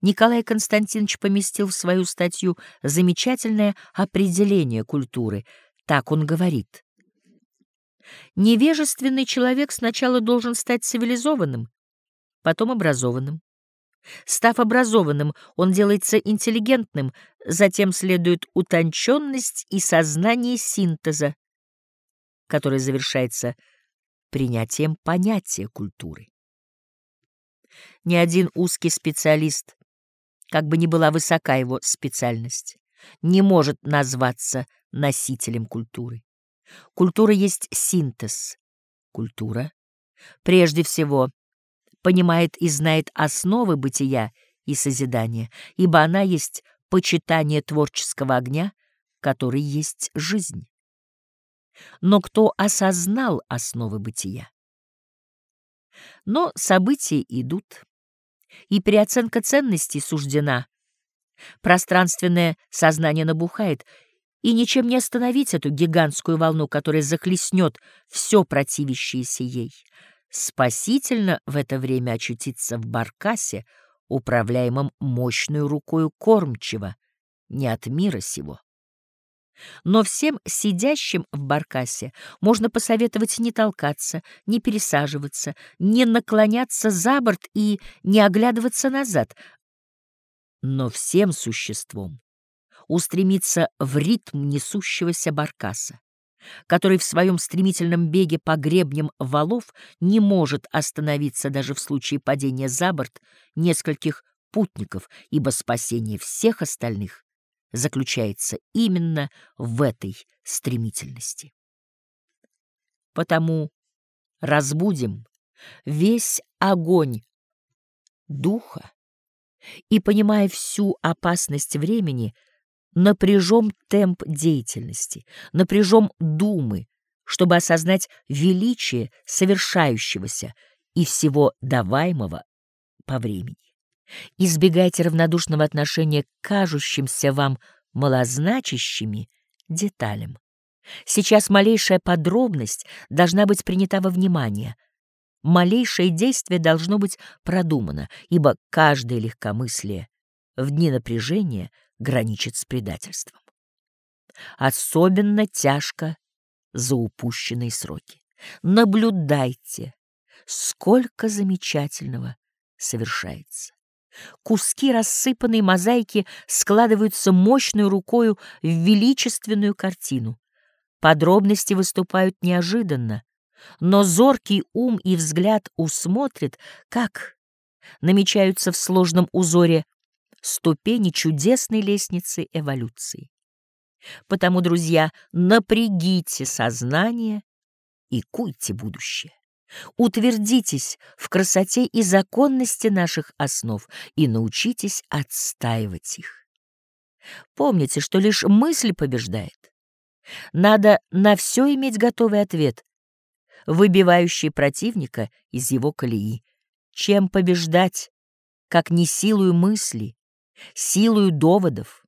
Николай Константинович поместил в свою статью замечательное определение культуры. Так он говорит. Невежественный человек сначала должен стать цивилизованным, потом образованным. Став образованным, он делается интеллигентным, затем следует утонченность и сознание синтеза, который завершается принятием понятия культуры. Ни один узкий специалист, как бы ни была высока его специальность, не может назваться носителем культуры. Культура есть синтез. Культура, прежде всего, понимает и знает основы бытия и созидания, ибо она есть почитание творческого огня, который есть жизнь. Но кто осознал основы бытия? Но события идут, и переоценка ценностей суждена. Пространственное сознание набухает, и ничем не остановить эту гигантскую волну, которая захлестнет все противящееся ей. Спасительно в это время очутиться в баркасе, управляемом мощной рукою кормчего, не от мира сего. Но всем сидящим в баркасе можно посоветовать не толкаться, не пересаживаться, не наклоняться за борт и не оглядываться назад. Но всем существом устремиться в ритм несущегося баркаса, который в своем стремительном беге по гребням валов не может остановиться даже в случае падения за борт нескольких путников, ибо спасение всех остальных заключается именно в этой стремительности. Потому разбудим весь огонь духа и, понимая всю опасность времени, напряжем темп деятельности, напряжем думы, чтобы осознать величие совершающегося и всего даваемого по времени. Избегайте равнодушного отношения к кажущимся вам малозначащими деталям. Сейчас малейшая подробность должна быть принята во внимание. Малейшее действие должно быть продумано, ибо каждое легкомыслие в дни напряжения граничит с предательством. Особенно тяжко за упущенные сроки. Наблюдайте, сколько замечательного совершается. Куски рассыпанной мозаики складываются мощной рукою в величественную картину. Подробности выступают неожиданно, но зоркий ум и взгляд усмотрит, как намечаются в сложном узоре ступени чудесной лестницы эволюции. Потому, друзья, напрягите сознание и куйте будущее. Утвердитесь в красоте и законности наших основ и научитесь отстаивать их. Помните, что лишь мысль побеждает. Надо на все иметь готовый ответ, выбивающий противника из его колеи. Чем побеждать, как не силою мысли, силою доводов,